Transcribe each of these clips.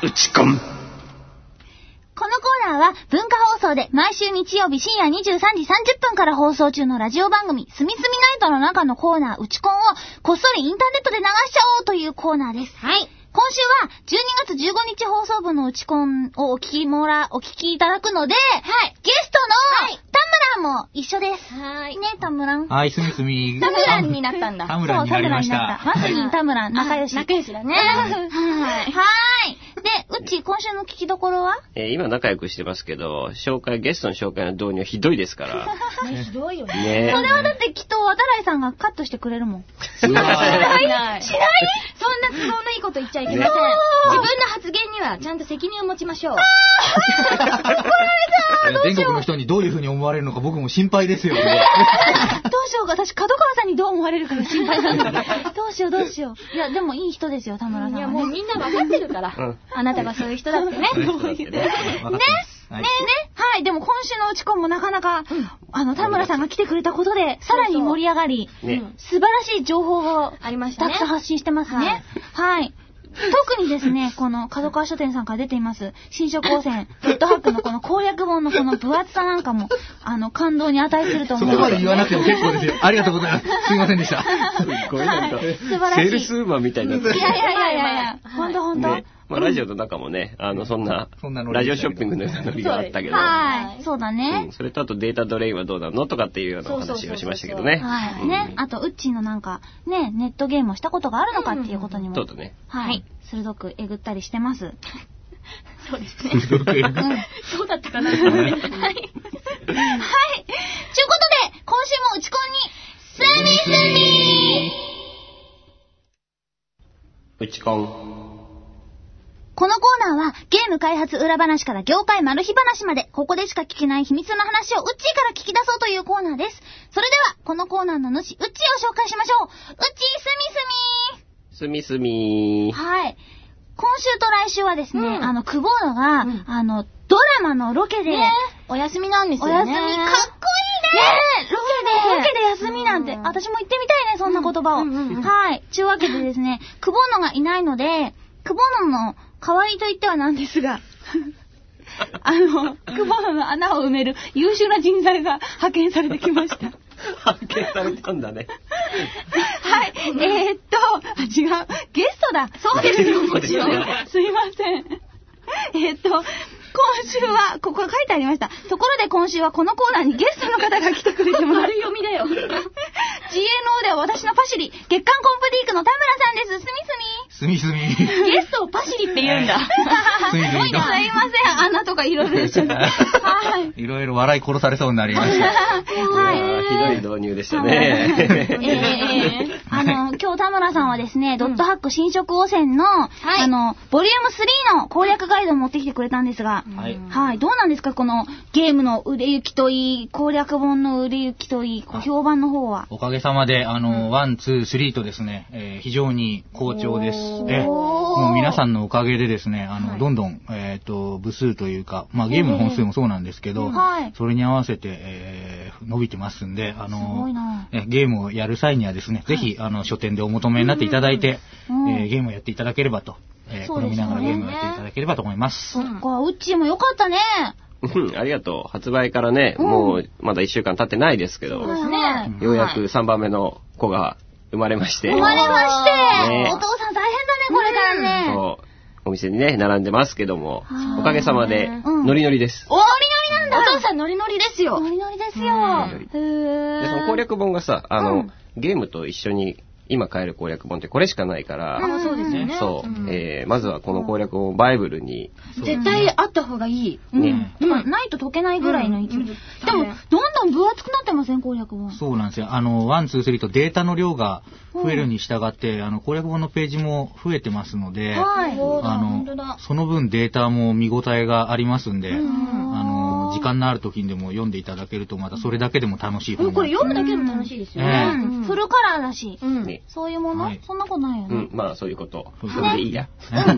打ち込む。このコーナーは文化放送で毎週日曜日深夜23時30分から放送中のラジオ番組すみすみナイトの中のコーナー、うちコンをこっそりインターネットで流しちゃおうというコーナーです。はい。今週は12月15日放送分のうちコンをお聞きもら、お聞きいただくので、はい。ゲストのはい田村も一緒です。はーい。ね、田村。はい、すみすみ。タムランになったんだ。田村になりましそう田村になったた。まさに田村、仲良し。仲良しだね。はい。はい。で、うち、今週の聞きどころは？えー今仲良くしてますけど、紹介、ゲストの紹介の導入ひどいですから。ね ひどいよね。ねそれはだってきっと渡来さんがカットしてくれるもん。しない？しない？しないそんな都合のいいこと言っちゃいけません。ね自分のにはちゃんと責任を持ちましょう。全国の人にどういう風に思われるのか僕も心配ですよ。どうしようか、私、角川さんにどう思われるかが心配なんだけど。どうしよう、どうしよう。いや、でもいい人ですよ、田村さんは、いや、ね。もうみんな分かってるからうん。あなたがそういう人だってね。ねね？えね？はい。でも今週のうちこんもなかなか、あの、田村さんが来てくれたことで、さらに盛り上がり、ね素晴らしい情報がありましたねたくさん発信してますね。はい。特にですね、この角川書店さんから出ています、新書光線、フットハックのこの攻略本のこの分厚さなんかも、あの、感動に値すると思うので。そこまで言わなくても結構ですよ。ありがとうございます。すいませんでした。すごいなんか、素晴セらしいールスウーマンみたいになってるいやいやいやいやいや、ほんとほんと。ね。まあ、ラジオの中もね、あの、そんなそんな、ラジオショッピングのようなノリがあったけど、はい。そうだうねん。それとあとデータドレインはどうなのとかっていうようなお話をしましたけどね。はい。うんね。あと、ウッチーのなんか、ね、ネットゲームをしたことがあるのかっていうことにも。そうだね。はい。鋭くえぐったりしてます。そうですね。うん。そうだったかな。はい。はい。はい。ちゅうことで、今週も打ち込んに、すみすみうちコン。このコーナーは、ゲーム開発裏話から業界マル秘話まで、ここでしか聞けない秘密の話をウッチーから聞き出そうというコーナーです。それでは、このコーナーの主、ウッチーを紹介しましょう。ウッチーすみすみすみすみはい。今週と来週はですね、うんあの、クボーノが、うんあの、ドラマのロケで、ねお休みなんですよね。お休み、かっこいいねロケで、ロケで休みなんて、うん私も言ってみたいね、そんな言葉を。うんうんうんはい。ちゅうわけでですね、クボーノがいないので、クボーノの代わりと言ってはなんですが、あの、クボーノの穴を埋める優秀な人材が派遣されてきました。発見されたんだね。はい。えー、っと、あ、違う。ゲストだ。そうですよ、もちろんすいません。えー、っと、今週は、ここ書いてありました。ところで今週はこのコーナーにゲストの方が来てくれてます。丸読みだよ。GNO では私のパシリ、月刊コンプリークの田村さんです。すみすみ。すみすみ。ゲストをパシリって言うんだ。すみすみすいません。穴とかいろいろでしょ。はい。いろいろ笑い殺されそうになりました。入でしたえね。えあの、今日田村さんはですね、ドットハック新色汚染の、あの、ボリューム3の攻略ガイドを持ってきてくれたんですが、はい。はい、どうなんですかこのゲームの売れ行きといい、攻略本の売れ行きといい、こう評判の方は。おかげさまで、あの、 one、two、three とですね、えー非常に好調です。えもう皆さんのおかげでですね、あの、どんどん、えっ、と、部数というか、まあゲームの本数もそうなんですけど、はい。それに合わせて、えー伸びてますんで、あすのごいな。えゲームをやる際にはですね、ぜひ、あの、書店でお求めになっていただいて、うんえーゲームをやっていただければと、えーそうですよね。好みながらゲームをやっていただければと思います。そっか、うっちーもよかったね。うんありがとう。発売からね、もうまだ1週間経ってないですけど、はいね。はいようやく3番目の子が生まれまして、生まれまして、ね。お父さん大変だね、これからね。そう。お店にね、並んでますけどもは、い。おかげさまで、うん。ノリノリです。おノリノリなんだお父さんノリノリですよ。ノリノリですよ。で、その攻略本がさ、あの、うんゲームと一緒に今買える攻略本ってこれしかないから、あ、そうですよね。そう、んえーまずはこの攻略本をバイブルに、絶対あった方がいい。ね、うん。まあないと解けないぐらいの勢い。うんでも、どんどん分厚くなってません？攻略本。そうなんですよ。あの、 one、two、three とデータの量が増えるに従って、あの、攻略本のページも増えてますので、はい。そうだあ本当だの、その分データも見応えがありますんで、んあの、時間のある時にでも読んでいただけると、またそれだけでも楽しいこれ読むだけでも楽しいですようね。うんフルカラーだし。うん。ねそういうもの、はいそんなことないよね。うん、まあそういうこと。それでいいや。は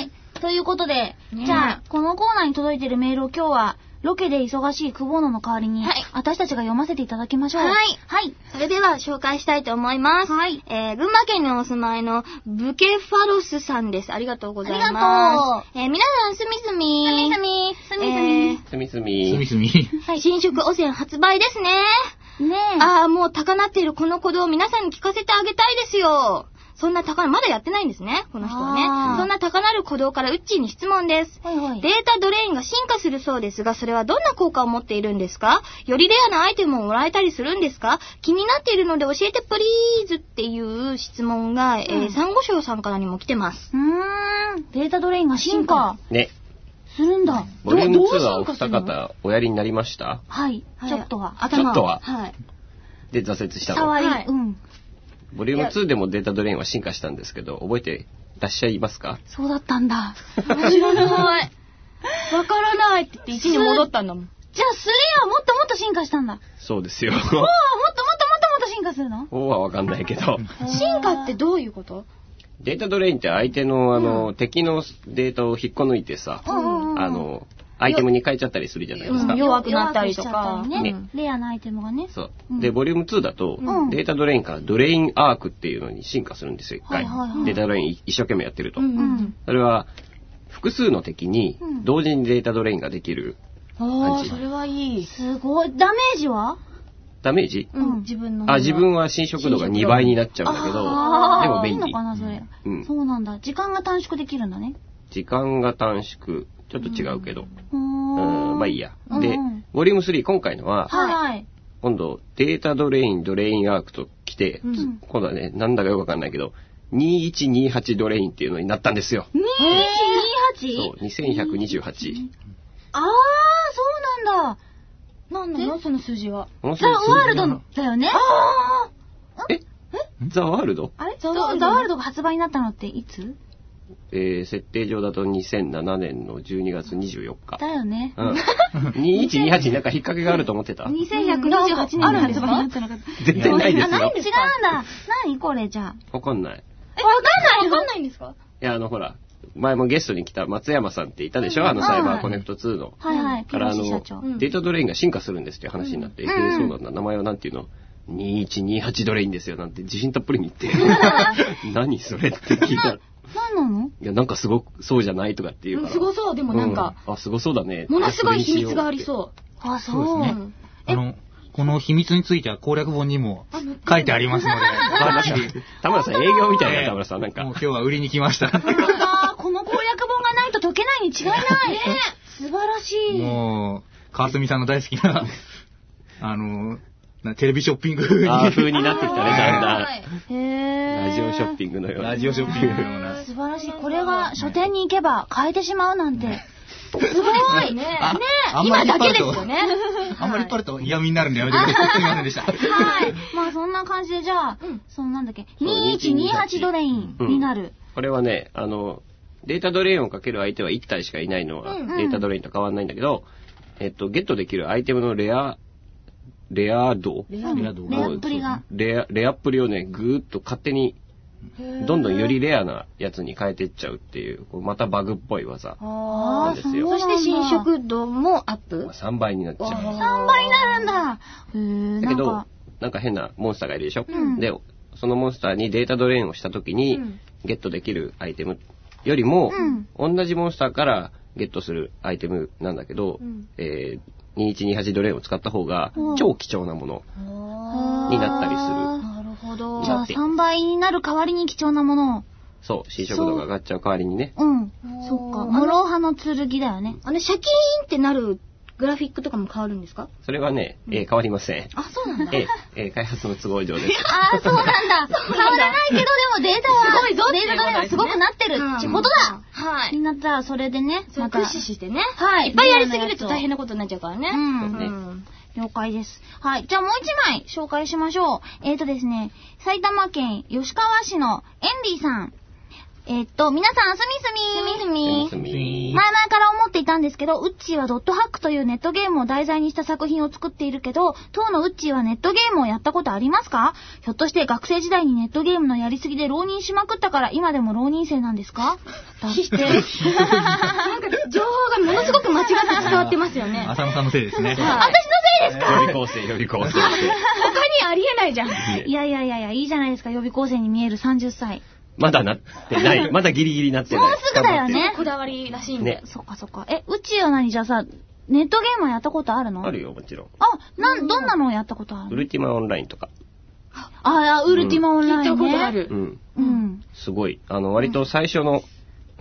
い。ということで、ねじゃあ、このコーナーに届いてるメールを今日は、ロケで忙しい久保野の代わりに、はい私たちが読ませていただきましょう。はいはい。それでは紹介したいと思います。はいえー、群馬県にお住まいのブケファロスさんです。ありがとうございます。ありがとう。えー、皆さん、すみすみ。すみすみ、すみすみ。えーすみすすみみ。すみ。はい、侵食汚染発売ですね。ねえ。ああ、もう高鳴っているこの鼓動を皆さんに聞かせてあげたいですよ。そんな高、まだやってないんですね、この人はね。そんな高鳴る鼓動からウッチーに質問です。はいはい。データドレインが進化するそうですが、それはどんな効果を持っているんですか？よりレアなアイテムをもらえたりするんですか？気になっているので教えて please っていう質問が、えうんー、サンゴ礁さんからにも来てます。うーん。データドレインが進化ね。するんだ。ボリュームどう2はお二方おやりになりました？はい。はいちょっとは。頭ちょっとははい。で、挫折したの。はいうん。ボリューム2でもデータドレインは進化したんですけど、覚えてらっしゃいますか？そうだったんだ。知らない。わからないって言って1に戻ったんだもん。じゃあ、スリーはもっともっと進化したんだ。そうですよ。あ、もっともっともっともっと進化するの？おはわかんないけど。進化ってどういうこと？データドレインって相手のあの、敵のデータを引っこ抜いてさ、うんうんうんあの、アイテムに変えちゃったりするじゃないですか。うん弱くなったりとか弱くしちゃったりねねレアなアイテムがね。そううんで、ボリューム2だと、うんデータドレインからドレインアークっていうのに進化するんですよ、一回。はいはいはいデータドレイン一生懸命やってると。うんうん。それは、複数の敵にうん同時にデータドレインができるあ感じあ、それはいい。すごい。ダメージは？ダメージ？うん、自分の。あ、自分は侵食度が2倍になっちゃうんだけど、でも便利いいのか。な、それ。うんそうなんだ。時間が短縮できるんだね。時間が短縮、ちょっと違うけど。うんん。まあいいや。うんでうん、ボリューム3、今回のは、はいはい。今度、データドレイン、ドレインアークと来て、うん今度はね、なんだかよくわかんないけど、2128ドレインっていうのになったんですよ。2128? そう、2128。あー、そうなんだ。なんなの？その数字は。ザ・ワールドだよね。え？ザ・ワールド？あれ？ザワールドが発売になったのっていつ？えー、設定上だと2007年の12月24日。だよね。うん。2128になんか引っ掛けがあると思ってた？2128年に発売になったのか。絶対ないですあ、ないよ違。うんだ。何これじゃわかんない。え、わかんないわかんないんですか？いや、あの、ほら、前もゲストに来た松山さんっていたでしょ？あの、サイバーコネクト2の。あ。はいはい。ピから、あのデータドレインが進化するんですっていう話になって、うんえーそうなんだ、名前はなんていうの ?2128 ドレインですよ、なんて自信たっぷりに言って。何それって聞いたら。や、なんかすごく、そうじゃないとかっていうから。すごそう、でもなんか、うんあ、すごそうだね。ものすごい秘密がありう。そう。あ、そうそう。ですね。あの、この秘密については攻略本にも書いてありますので、バッチリ。田村さん、営業みたいな、田村さん、なんかもう。今日は売りに来ました。この攻略本がないと解けないに違いない。素晴らしい。もう、川澄さんの大好きな、あの、なテレビショッピング風に。あー風になってきたね、だんだん。ラジオショッピングのような。ラジオショッピングのような。素晴らしい。これが書店に行けば買えてしまうなんて。すごい。ねああんまり引っ張ると、ね。あんまり引っ張ると 嫌味になるんでやめてください。すみませんでした。はい。まあそんな感じでじゃあ、そのなんだっけ、2128ドレインになる。これはね、あの、データドレインをかける相手は1体しかいないのは、うんデータドレインと変わんないんだけど、えっと、ゲットできるアイテムのレア、レア度。レア度。レアっぷりが。レア、レアっぷりをね、ぐーっと勝手に、どんどんよりレアなやつに変えていっちゃうっていう、こうまたバグっぽい技。ああー、そうですよ。そして侵食度もアップ。3倍になっちゃう。3倍になるんだ。だけどなんか、、変なモンスターがいるでしょ、うん。で、そのモンスターにデータドレインをした時に、うん。ゲットできるアイテムよりも、うん。同じモンスターからゲットするアイテムなんだけど、うん。えー、2128ドレインを使った方がうん超貴重なものあになったりする。ーなるほど。じゃあだって3倍になる代わりに貴重なものを。そう、新食度が上がっちゃう代わりにね。うん。ーそっか。諸刃の剣だよね。あの、シャキーンってなるグラフィックとかも変わるんですか？それはね、えー変わりません。あ、そうなんだ。えーえー開発の都合上です。ああ、そうなんだ。変わらないけど、でもデータは、すごいぞデータドレインはすごくなってるってことだ。はになったら、それでね、また。駆使してね。はいいっぱいやりすぎると大変なことになっちゃうからね。うん了解です。はい。じゃあもう一枚紹介しましょう。えーとですね、埼玉県吉川市のエンリーさん。えっと、皆さん、すみすみ。すみすみ。み前々から思っていたんですけど、ウッチーはドットハックというネットゲームを題材にした作品を作っているけど、当のウッチーはネットゲームをやったことありますか？ひょっとして学生時代にネットゲームのやりすぎで浪人しまくったから今でも浪人生なんですか？だって。なんか、情報がものすごく間違って伝わってますよね。浅野さんのせいですね。はい私のせいですか？予備校生、予備校生。他にありえないじゃん。いやいやいやいや、いいじゃないですか、予備校生に見える30歳。まだなってない。まだギリギリなってない。もうすぐだよねこだわりらしいんでね。そっかそっか。え、うちは何じゃあさ、ネットゲームはやったことあるの？あるよ、もちろん。あ、なん、どんなのをやったことある？のウルティマオンラインとか。あ、ウルティマオンライン、ね。聞いたことあるう。ん。うん。すごい。あの、割と最初の、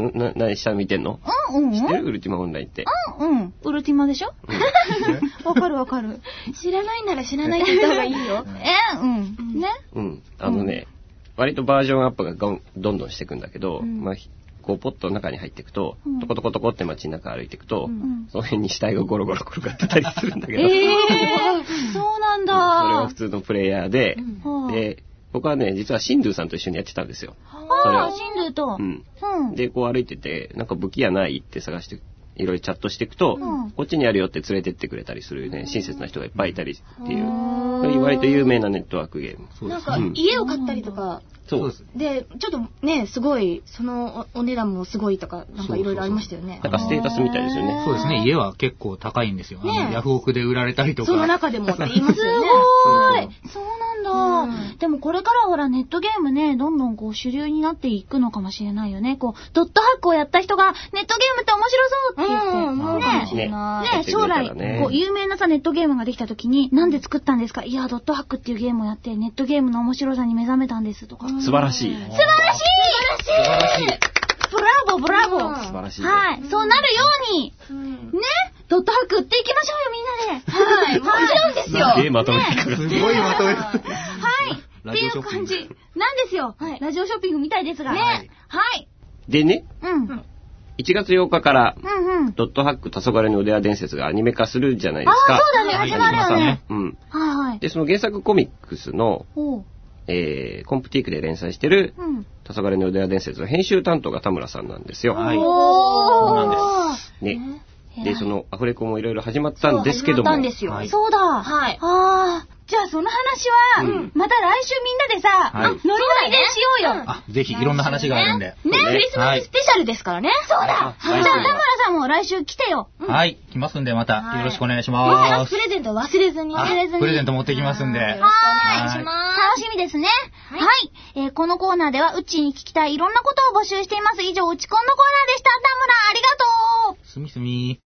んな、何下見てんの？うん、うん。知ってる？ウルティマオンラインって。うん、うん。ウルティマでしょ？わかるわかる。知らないなら知らないって言った方がいいよ。え、うん。ねうん。あのね、割とバージョンアップがどんどんしていくんだけど、うんまあ、ひこう、ポッと中に入っていくと、うんトコトコトコって街の中歩いていくと、んその辺に死体がゴロゴロ転がってたりするんだけど、ええ そうなんだ。それは普通のプレイヤーで、はあで、僕はね、実はシンドゥさんと一緒にやってたんですよ。ああ、シンドゥと。うん。うん。で、こう歩いてて、なんか武器屋ないって探して、いろいろチャットしていくと、うんこっちにあるよって連れてってくれたりするね、親切な人がいっぱいいたりっていう、割と有名なネットワークゲーム。なんかそうですね。、家を買ったりとか、そうです。で、ちょっとね、すごい、そのおお値段もすごいとか、なんかいろいろありましたよねな。んかステータスみたいですよね。そうですね。家は結構高いんですよ。ねえヤフオクで売られたりとか。その中でもって言いますすよね。ごいそうなんだ、うんでもこれからほらネットゲームね、どんどんこう主流になっていくのかもしれないよね。こう、ドットハックをやった人がネットゲームって面白そうって言って。ね。ね将来、こう、有名なさ、ネットゲームができた時に、なんで作ったんですか？いや、ドットハックっていうゲームをやって、ネットゲームの面白さに目覚めたんですとか。素素晴らしい。晴らしい素晴らしいブラボー、ブラボーうん素晴らしい。はい。そうなるように、うんね、ドットハック売っていきましょうよ、みんなで。はい。もちろんですよ。すげえまとめてくる。すごいまとめ。はい。っていう感じなんですよ。はいラジオショッピングみたいですが。ねはい。でね、うん。うん1月8日から、うん。ドットハック黄昏の腕輪伝説がアニメ化するじゃないでああ、すか。そうだね、はい始まるよね。うん。はいはい。で、その原作コミックスの。えー、コンプティークで連載してる、うん。黄昏の腕輪伝説の編集担当が田村さんなんですよ。はい。おそうなんー。ね。で、そのアフレコもいろいろ始まったんですけどもそう始まったん、ですよ。はいそうだ。はいああ。じゃあその話は、うんまた来週みんなでさ、はいノリノリでしようよ。あ、ぜひいろんな話があるんで。ねクリスマススペシャルですからね。そうだ。あじゃあ田村さんも来週来てよ。はい。来ますんで、またはいよろしくお願いしまますたプ。レゼント忘れずに。あ忘れずにプレゼント持ってきますんで。よろしくお願いし楽ます。しみですね。はい。えーこのコーナーでは、うちに聞きたいいろんなことを募集しています。以上、うちこんのコーナーでした。田村、ありがとうすみすみ。